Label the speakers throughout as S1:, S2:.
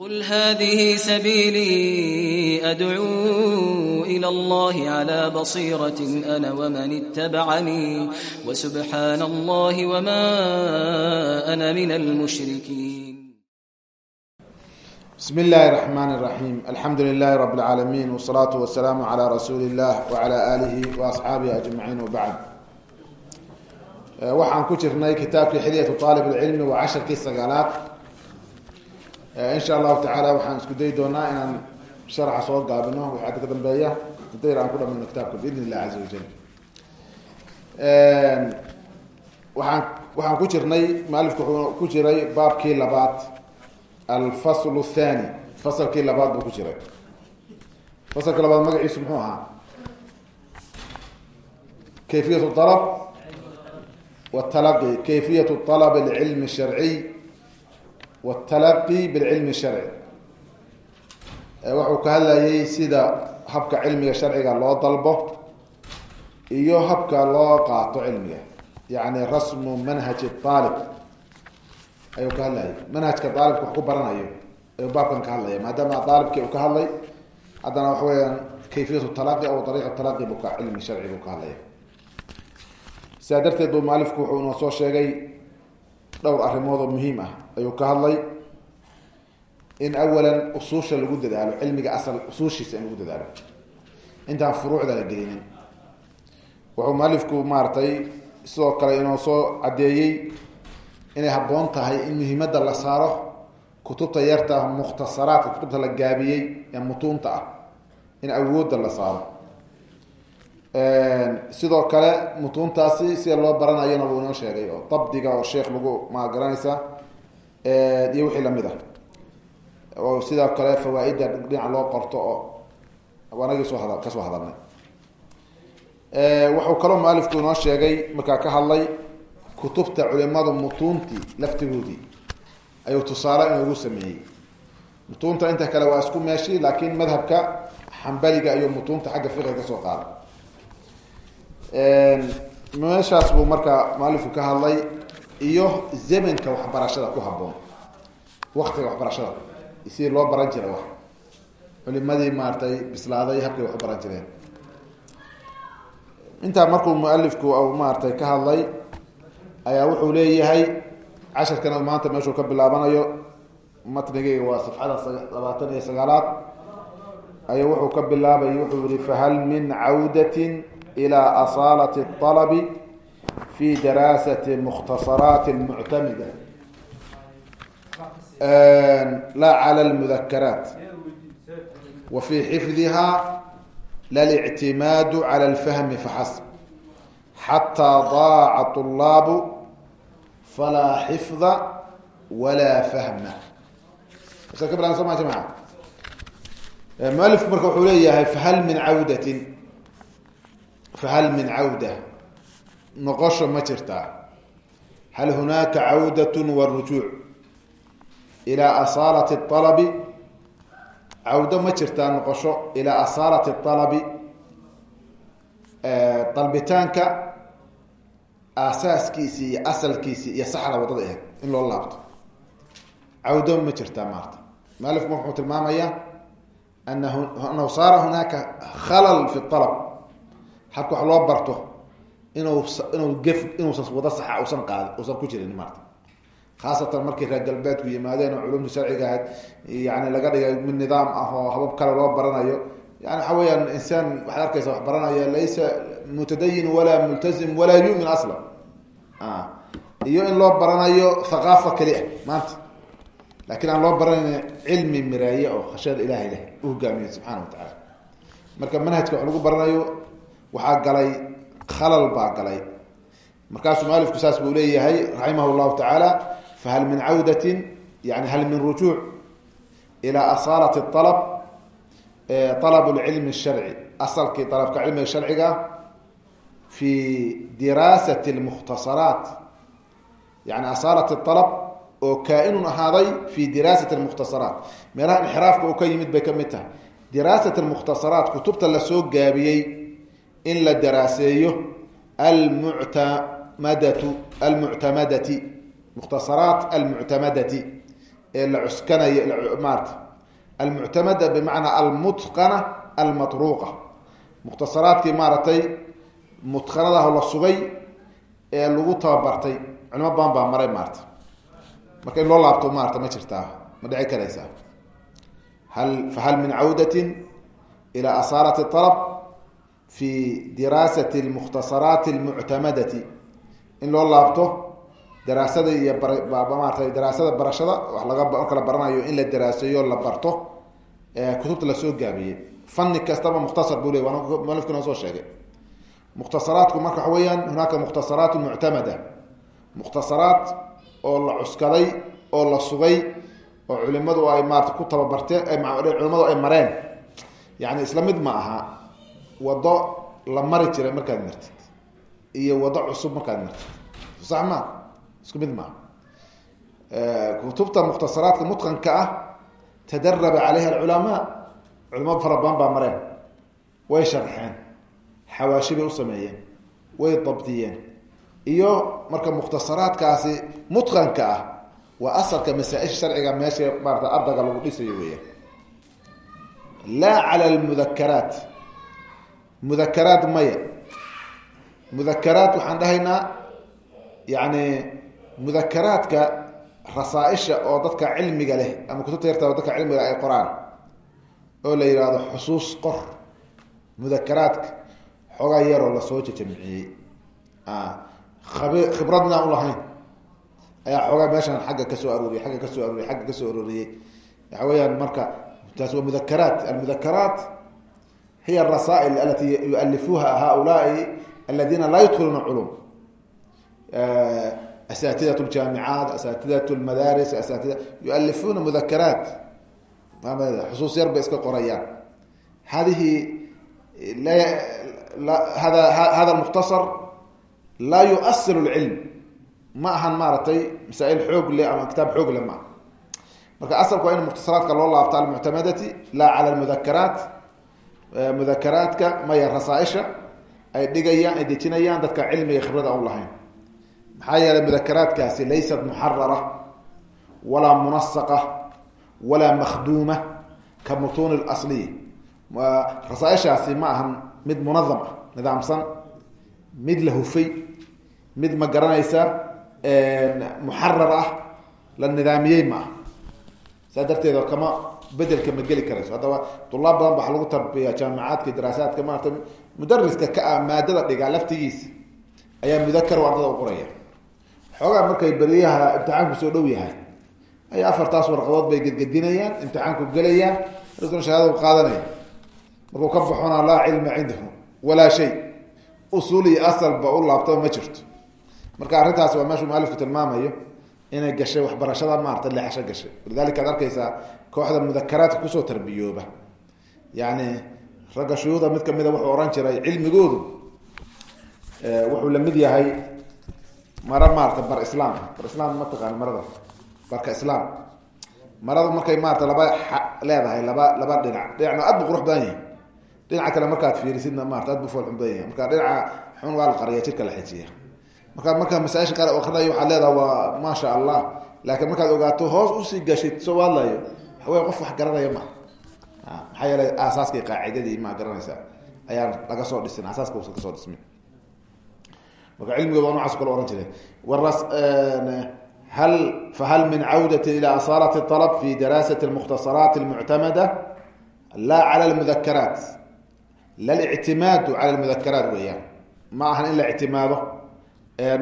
S1: قل هذه سبيلي أدعو إلى الله على بصيرة أنا ومن اتبعني وسبحان الله وما أنا من المشركين
S2: بسم الله الرحمن الرحيم الحمد لله رب العالمين والصلاة والسلام على رسول الله وعلى آله وأصحابه أجمعين وبعد waxaan ku jirnay kitaabkii xiliyatu aalib اlcilmi waa casharkii sagaalaad Eh, insha allahu tacaala waxaan isku dayi doonaa inaan sharca soo gaabino wixii hadda ka dambeeya. Inta yar aan ku dhamayno kitaabka biidn illah caza wajal. Ehm, Waaan waxaan ku jirnay mualifku wuxuu ku jiray baabkii labaad alfaslu thani fasalkii labaad buu ku jiray. Fasalka labaad magaciisu muxuu ahaa? Kayfiyat alab watalaqi kayfiyat alab alcilmi sharciy wtalaqi bilcilmi sharci wuxuu ka hadlayay sida habka cilmiga sharciga loo dalbo iyo habka loo qaato cilmiga yani rasmu manhaji aalib ayuu ka hadlayay. manhajka aalibka wax ku baranayo. ayuu baabkan ka hadlaya maadaama aalibkii uu ka hadlay haddana waxa weyaan kayfiyat talaqi aw ariiq talaqi buu ka cilmi sharci buu ka hadlaya sidaa darteed buu maalifku wuxuu inoo soo sheegay dhowr arrimood muhiim ah ayuu ka hadlay in awalan usuusha lagu dadaalo cilmiga asal usuushiisa in lagu dadaalo. Intaan furuucda la gelinin. Wuxuu mualifku maaratay sidoo kale inoo soo caddeeyey inay habboon tahay in muhiimadda la saaro kutubta yarta mukhtasaraadka kutubta la gaabiyey ee mutuunta ah in awoodda la saaro. Sidoo kale mutuuntaasi sida loo baranayona wuu inoo sheegay oo dabdiga oo sheekh lagu ma garanaysa iyo wixii la mid ah. Oo sidoo kale fawaa-idda dhinaca loo qorto oo anagii soo hada ka soo hadalnay. Wuxuu kaloo mualifku inoo sheegay markaa ka hadlay kutubta culimadu mutuuntii laftigoodii. Ayuu tusaale inoogu sameeyey. Mutuunta inta kale waa isku meeshi laakiin madhabka xambaliga iyo mutuunta xagga fiqiga ka soo qaada meeshaas buu markaa mualifku ka hadlay iyo zemanka waxbarashada ku haboon waktiga waxbarashada. Si loo baran jiray wa culimadii maaratay bislaaday habkay wax u baran jireen. Intaa markuu mualifku maaratay ka hadlay ayaa wuxuu leeyahay casharkana maanta meeshuu ka bilaabanayo matnigayga waa safxada labaatan iyo sagaalaad ay wuxuu ka bilaabay wuxuu yihi fahal min cawdatin ilaa asaalati اalabi fi daraasati mukhtasaraati muctamida la cala lmudakaraat wa fii xifdiha lalictimaadu cala alfahmi faxasb xataa daaca طulaabu falaa xifda walaa fahma s ka baran soma jamaca mualifku marka wuxuu leeyahay fahal min cawdatin fahal min cawda noqosho ma jirtaa hal hunaaka cawdat warujuuc ilaa asaalati alabi cawdo ma jirtaa noqosho ilaa asaalati alabi dalbitaanka aasaaskiisii iyo asalkiisii iyo saxda waddada ahayd in loo laabto. Cawdo ma jirtaa maarta. Mualifku wuxuu tilmaamayaa anahu anahu saara hunaaka khalal fi alab habka wax loo barto inuu inuu gef inuusan wado saxa usan qaad usan ku jirin maarta. Khaasatan markay reer galbeedku yimaadeen oo culumta sharciga ahayd yani laga dhigay mid nidaam ah oo habab kale loo baranayo. Yani waxa insaan waxaad arkaysa wax baranaya laysa mutadayin walaa multazim walaa yumin asla iyo in loo baranayo thaqaafa keli ah maanta. Laakiin aan loo baranayn cilmi miraaye oo khashada ilahay leh u hogaamiye subxana wa tacaala marka manhajka lagu baranayo waxaa galay khalal baa galay. Markaasuu mualifku saas buu leeyahay raximah llahu tacaala fahal min cawdatin yani hal min rujuuc ilaa asaalati alab alab lcilmi sharci asalkii alabka cilmiga sharciga fi diraasati lmukhtasaraat yani asaalati alab oo kaa-inun ahaaday fi diraasati lmukhtasaraat meelaha inxiraafka uu ka yimid bay ka mid tahay. Diraasat lmukhtasaraat kutubta la soo gaabiyey in la daraaseeyo almuctamadatu almuctamadati mukhtasaraat almuctamadati ee la cuskanayo maarata almuctamada bimacnaa almutqana almatruuqa. Mukhtasaraadkii maaragtay mutqanadaah la sugay ee lagu tababartay culimo badan baa maray maarata marka in loo laabto maarata ma jirtaa ma dhici karaysaa. Hal fahal min cawdatin ila asaarati alab fi diraasati almukhtasaraati almuctamadati in loo laabto daraasada iyo maarata daraasada barashada wax laga marka la baranayo in la daraaseeyo la barto kutubta la soo gaabiyey fani kastaba mukhtasar buu ley waana malifki noo soo sheegay mukhtasaraadku marka waxa weeyaan hunaaka mukhtasaraat muctamada mukhtasaraat oo la cuskaday oo la sugay oo culimadu ay maarata ku tababarteen culimadu ay mareen yani isla mid ma aha wado la mari jiray markaad martid iyo wado cusub markaad martid sax ma isku mid maaha. Kutubta mukhtasaraadka mutqanka ah tadaraba caleyha alculamaa. Culamo fara badan baa mareen. Way sharxeen xawaashi bay u sameeyeen way dabdiyeen. Iyo marka mukhtasaraadkaasi mutqanka ah waa asalka masaa-isha sharciga meesha maarata ardayga lagu dhisayo weya laa cala lmudakaraat mudakaraat maya. Mudakaraat waxaan dhahaynaa yani mudakaraadka rasaaisha oo dadka cilmiga leh ama kutubta yarta oo dadka cilmiga ay qoraan oo la yihahdo xusuus qor. Mudakaraadka xoogaa yaroo la soo jajamciyey ab khibradna u lahayn. Ayaa xoogaa meeshan xagga ka soo arooriyey agga ka soo arooriyey agga ka soo arooriyey waxa weyaan marka taas waa mudakaraat almudakaraat hiya arasaa'il alati yualifuha haulaai aladina laa yudkhiluuna culum asatidat ljaamicaat asatidat lmadaaris asatida yualifuuna mudakaraat xusuus yar bay iska qorayaan hadihi hada hada mukhtasar laa yuasilu lcilm ma ahan maaragtay masaail xoog le ama kitaab xoog le maaha marka asalku waa in mukhtasaraadka loo laabto almuctamadati laa cala mudakaraat mudakaraadka maya rasaaisha ay dhigayaan ay dejinayaan dadka cilmiga khibrada u lahayn. Maxaa yeelay mudakaraadkaasi laysat muxarara walaa munasaqa walaa makhduuma ka mutuun اlasliya rasaaishaasi ma ahan mid munadam ah nidaamsan mid la hufay mid ma garanaysa muxarar ah la nidaamiyey ma ah. Saa darteeda kama bedelka ma geli karayso. Haddaba dulaab badan ba lagu tarbiya jaamicaadka daraasaadka maarata mudariska ka ah maadada dhigaa laftigiisa ayaa mudakar ardada u qoraya. Xoogaa markay beriyaha imtixaanku soo dhow yahay ay afartaas warqadood bay gedgedinayaan imtixaanku gelayaan markuna shahaadadu qaadanaya markuu ka baxona laa cilma cindahu walaa shay usuul iyo asalba u laabtaba ma jirto. Marka arrintaasi waa meeshuu mualifku tilmaamayo inay gashay waxbarashada maarata leexasho gashay. Walidalika ad arkaysaa kooxda mudakaraadka ku soo tarbiyooba. Yani ragga shuyuuda mid kamida wuxuu ohan jiray cilmigoodu wuxuu la mid yahay maro maarata bar islaam. Bar islaam mataqaan marada barka islaam. Maradu markay maarata laba leedahay laba laba dhinac. Dhinacna aad bu qurux badan yahay. Dhinaca kale markaad fiirisidna maarata aad bu foolxun badan yahay. Marka dhinaca xun waa la qariya jirka la xejiya marka markaa masaaisha qaar akrinayo waxaad leedaha waa maasha allah laakiin markaad ogaato hoos u sii gashid soo hadlayo waxawey qof wax garanaya ma maxaa yeelay aasaaskii qaacidadii ma garanaysa. Ayaan laga soo dhisin asaaska usan ka soo dhismin. Marka cilmigood waa nocaas kale ohan jiray. Hal fahal min cawdati ila asaalat alab fi daraasati almukhtasaraat almuctamada laa cala almudakaraat la lictimaadu cala almudakaraat weeyaan. Ma ahan in la ictimaado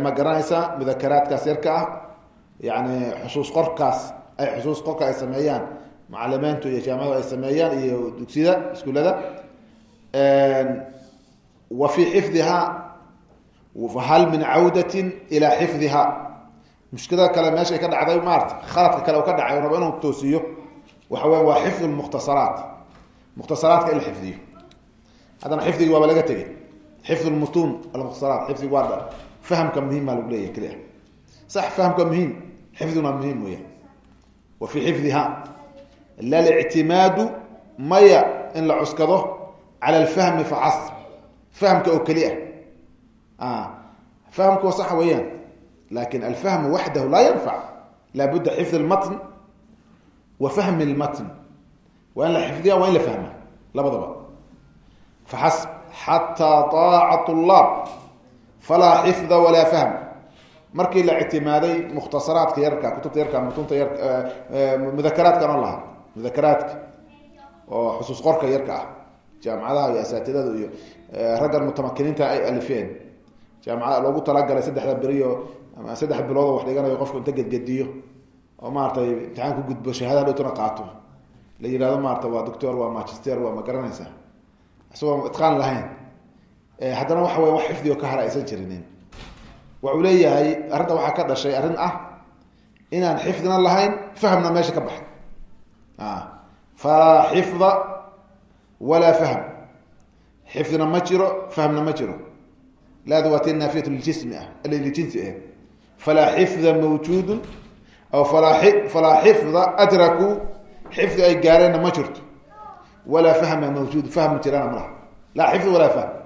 S2: ma garanaysa mudakaraadkaas yarka ah yani xusuus qorkaas ay xusuus qorka ay sameeyaan macalimiintu iyo jaamacadu ay sameeyaan iyo dugsiyada iskuullada wa fii xifdiha fahal min cawdatin ilaa xifdiha. Mushkilada kale meeshay ka dhacday maarata khaladka kale ka dhacay rabo inuu toosiyo waxa weya waa xifd mukhtasaraat mukhtasaraadka in la xifdiyo. Haddana xifdigi waaba laga tegay xifd mutuun almukhtasaraat xifdigi waa fahamka muhima lagu leeyahy keliya sax fahamka muhiim xifdiguna muhiim weya wa fii xifdiha lalictimaadu maya in la cuskado cala alfahmi faxasb fahamka oo keliya fahamka waa sax weeyaan laakiin alfahmu waxdahu laa yanfac laabudda xifd lmatn wa fahmi lmatn waa in la xifdiya waa in la fahma labadaba faxasb xataa طaaca طulaab falaa xifda walaa fahm markii la ictimaaday mukhtasaraadka yarka kutubta yarka mutunta yar mudakaraadkan oo laha mudakaraadka oo xusuus qorka yarka ah jaamacadaha iyo asaatidada iyo raggan mutamakiniinta ay alifeen jaamacada loogu talagalay saddexda beriyo ama saddex biloodoo wax dhiganayo qofku inta gedgediyo oo maaratay imtixaan ku gudbo shahaada dhowtana qaato la yihahdo maarata waa doctor waa magister waa ma garanaysaa isagoo itqaan lahayn haddana waxa wey wax xifdi oo ka hara aysan jirinin. Wuxuu leeyahay arrinta waxaa ka dhashay arrin ah inaan xifdina lahayn fahmna meesha ka baxay. Falaa xifda walaa fahm. Xifdina ma jiro fahmna ma jiro. Laada waa ti naafiyat liljismi ah liljinsi ah. Falaa xifda mawjuudun aw falaa xifda adrakuu xifdi ay gaareenna ma jirto. Walaa fahma mawjuud fahmi jirana malaha laa xifd walaa fahm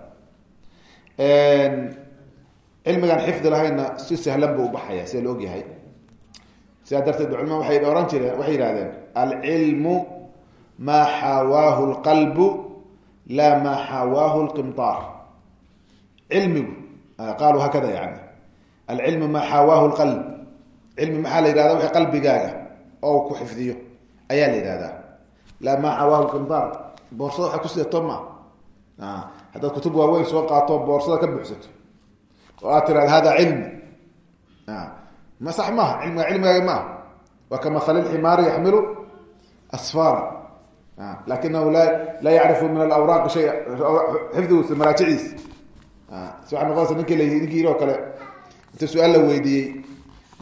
S2: cilmigan xifdi lahaynna si sahlan buu ubaxaya sida la og yahay. Sidaa darteed culma waay ohan jireen waxay yihahdeen alcilmu maa xawaahu lqalbu laa maa xawaahu lqimtaar cilmigu qaaluu hakada yani alcilmu maa xawaahu lqalb cilmi maxaa la yihahda wa qalbigaaga oo ku xifdiyo. Ayaa la yihahdaa laa maa xawaahu lqimtaar boorsada waxay kusidato ma haddaad kutub waaweyn soo qaato boorsada ka buxsato oo aad tirahda hada cilmi ma maaha. Cilmiga cilmigaaga maaha. Waa ka yaxmilu asfara lakinahu la laa yacrifu min alawraaqi shay xifdigiisa maraajiciis si waxay noqonaysa ninki ninkii oo kale. Inta su'aal la weydiiyey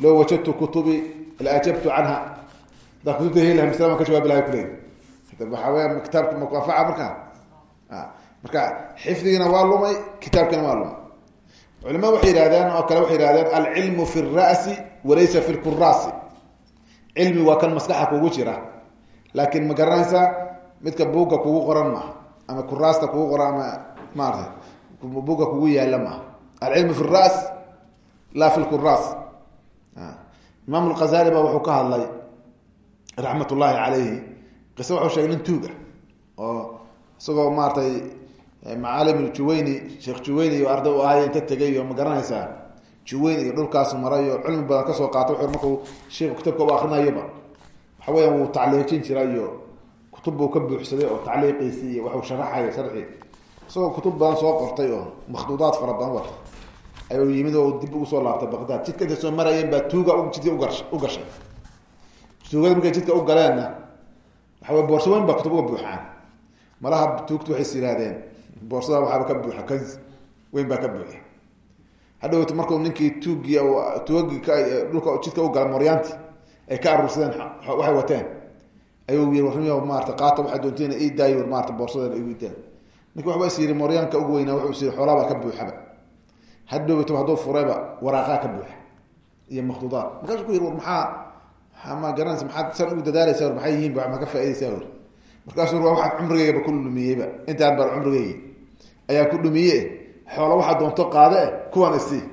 S2: loo wajadtu kutubi la canha. Ka jawaabi lahay kuleey waxaa weya kitaabka maanfaca markaa marka xifdigiina waa lumay kitaabkiina waa lumay. Culimadu waxay yihahdeen oo kale waxay yihahdeen alcilmu fi ra'si walaysa fi lkuraasi. Cilmi waa kan maskaxa kugu jira. Laakin ma garanaysaa midka buugga kugu qoran maaha ama kuraasta kugu qoran ama maarata buugga kugu yaalla maaha. Alcilmu fi ras laa fi lkuraas imaam lghazali ba wuxuu ka hadlay raxmat ullahi calayhi qise wuxuu sheegay nin tuug ah oo isagoo maaratay macaalim juwayni sheekh juwayni iyo arday u ahay inta tegay oo ma garanaysaa juwayni iyo dhulkaas maray oo cilmi badan ka soo qaatay wuxuu markuu sheikhu kitaabka u akrinayoba waxa weeyaan wuu tacliiqin jira iyo kutub buu ka buuxsaday oo tacliiqiisi iyo waxuu sharaxaya sharxi isagoo kutub badan soo qortay oo makhduudaad fara badan wata ayuu yimid oo dib ugu soo laabtay baqdaad jidka intay soo marayeen baa tuuga jidka ugash u gashay. Tuugada markay jidka u galeenna waxa wey boorso weyn baa kutub uga buuxaan. Malaha tuugtu waxays yidhahdeen boorsada waxaaba ka buuxa kans weyn baa ka buuxa hadhowt marku ninkii tuugii tuugii dhulka jidka u gala moryaanti ay ka aruursadeen waxay wateen. Ayuu yii warramiy maarata qaata waxaa doonteen ii daayo maarata boorsadeen igu deen ninki waxba is yidhi moryaanka ugu weynaa wuxuu is xoolaabaa ka buuxaba. Hadhowto hadduu furayba waraaqaa ka buuxa iyo makhduudaad. Markaasuu ku yidhi war maxaa ma garanaysa maxaad san ugu dadaalaysa war maxay yihiin ba ma ka faaidaysaa war. Markaasuu waa waxaad cumrigeygaba ku lumiyeyba intaan baan cumrigeygi ayaan ku dhumiye. Xoolo waxaa doonto qaade kuwaan isii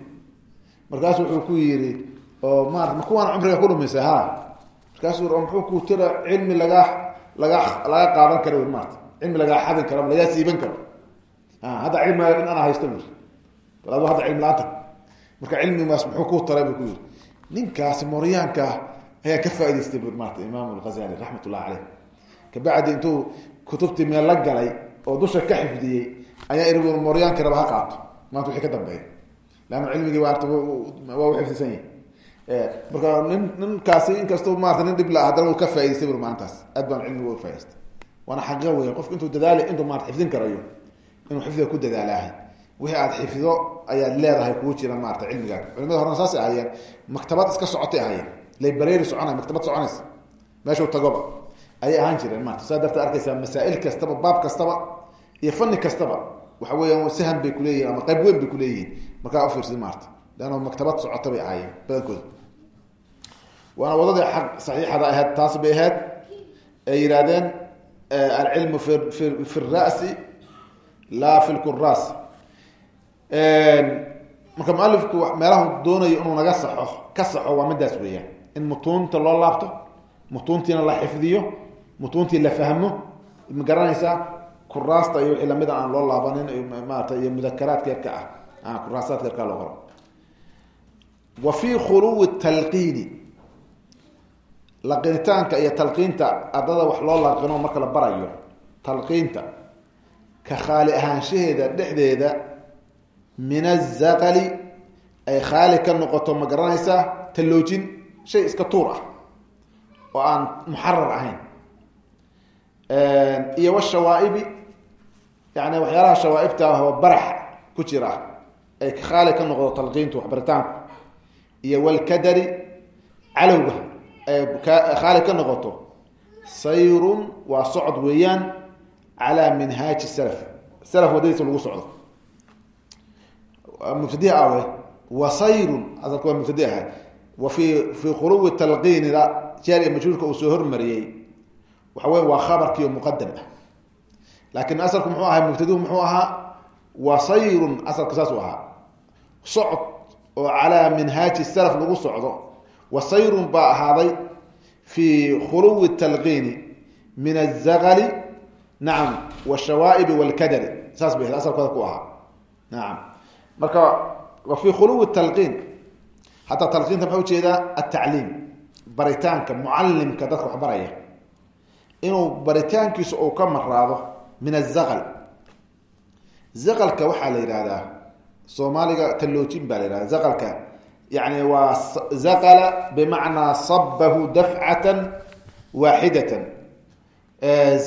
S2: markaasu wuxuu ku yidhi oo ma kuwaan cumriga ku dhumisay ha markaasuu o muxuu ku tira cilmi lagaa lagaa laga qaadan kara wy maarata cilmi lagaa xadin karo lagaa siiban karo. Hadda cilmiga in ana haysto bui bal adu cilmi la'aanta marka cilmigaas muxuu ku taray ku yidhi ninkaasi moryaanka ayaa ka faa'idaystay bu maarata imaam alghazali raxmat ullahi caleyh kabacdi intuu kutubtii meel la galay oo dusha ka xifdiyey ayaa iri moryaanki raba ha qaato. Maanta wixii ka dambeeya. Leanna cilmigii maarata waa u xifdisan yahi marka nin ninkaasi inkastoo maarata nin dhib la haddana uu ka faa'idaystay bur maalintaas aad baan cilmiga u faa'idaystay waana xaqiiqa weya qofku intuu dadaali intuu maarata xifdin karayo inuu xifdiga ku dadaalaahay wixii aad xifdo ayaad leedahay kugu jira maarata cilmigaaga culimada horena saasay ahaayeen. Maktabad iska socotay ahaayeen. Library soconay maktabad soconaysa. Meeshuu tagoba. Ayay ahaan jireen maarta. Saa darteed arkaysaa masaa'il kastaba baab kastaba iyo fani kastaba. Waxa weeyaan sahan bay kuleeyihin ama qayb weyn bay kuleeyihiin markaa ufiirsid maarta. Leanna maktabad socota bay ahaayeen badankooda waana wadadii aq saxiixada ahayd taas bay ahayd ay yidhahdeen alcilmu fi ra'si laa fi lkuraas marka mualifku meelahu doonayo inuu naga saxo ka saxo waa midaas weeyaan. In mutuunta loo laabto mutuuntiina la xifdiyo mutuuntii la fahmo ma garanaysaa kuraasta iyo wixii lamida aan loo laabanin maarata iyo mudakaraadka yarka ah. Kuraasaadka yarkaa loo qoro wa fii khuluwi talqiini. Laqinitaanka iyo talqiinta ardada wax loo laqino marka la barayo talqiinta ka khaali ahaanshaheeda dhexdeeda min azaqali ay khaali ka noqoto ma garanaysaa talloojin shay iska tuur ah oo aan muxarar ahayn iyo washawaa'ibi yani waxyaalaha shawaaibta ah oo barax ku jira ay khaali ka noqdo talqiintu waxbaritaanku. Iyo walkadari calowga ay khaali ka noqoto sayrun waa socod weeyaan calaa minhaaji salaf. Salaf wadadiisa lagu socdo. Mubtadi awe wa sayrun waa mubtadi ahay wa fi fi khuluwi talqiinida jeer iyo uu soo hormariyey waxa weya waa khabarkiiyo muqadam ah. Laakin asalku muxuu ahaa mubtadihu muxuu ahaa wa sayrun asalka saasuu ahaa. Socod oo calaa salaf lagu socdo wa sayrun baa ahaaday fi khuluwi talqiini min azaqali nacam washawaa'ibi walkadari saas bay asalkooda ku ahaa. Nacam marka wa fi khuluwi talqiin hataa talqiinta maxaa u jeedaa atacliim baritaanka mucalimka dadka wax baraya inuu baritaankiisu uu ka maraado min azaqal zaqalka waxaa la yidhaahdaa soomaaliga talloojin baa la yihahda zaqalka. Yani waa zaqala bimacnaa sabahu dafcatan waaxidatan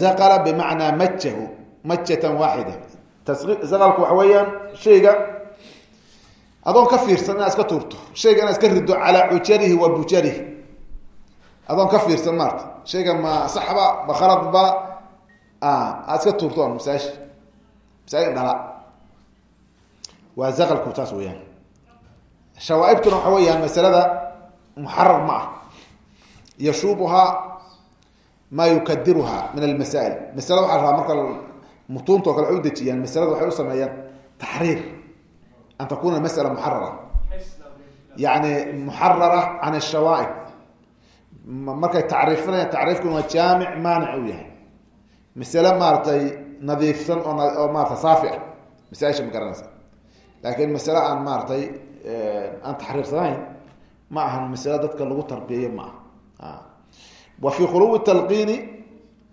S2: zaqala bimacnaa majahu majatan waaxida zaqalku waxa weeyaan shayga adoon ka fiirsan inaad iska tuurto shayga inaad iska rido calaa cujarihi wa bujarihi adoon ka fiirsan maarta shayga ma saxba ma khaladba aad iska tuurto on masaashi masaajid dhala. Waa zaqalku saas weyaan shawaaibtuna waxa weeyaan masalada muxarar ma ah. Yashuubuhaa maa yukadiruha min almasaa'il. Masalada waxa rabaa marka mutuunta o kale waxay u dejiyaan masalada waxay u sameeyaan taxriir an takuna masala muxarara yani muxarara can ashawaaib markay tacriifinayaan tacriifkuna jaamic maanic u yahay. Masale maaratay nadiifsan oo maarata saafi ah masaaisha ma garanaysa. Laakiin masale aan maaratay aan taxriirsanayn ma ahan masale dadka lagu tarbiyeeyo ma aha. Wa fi khuluwi talqiini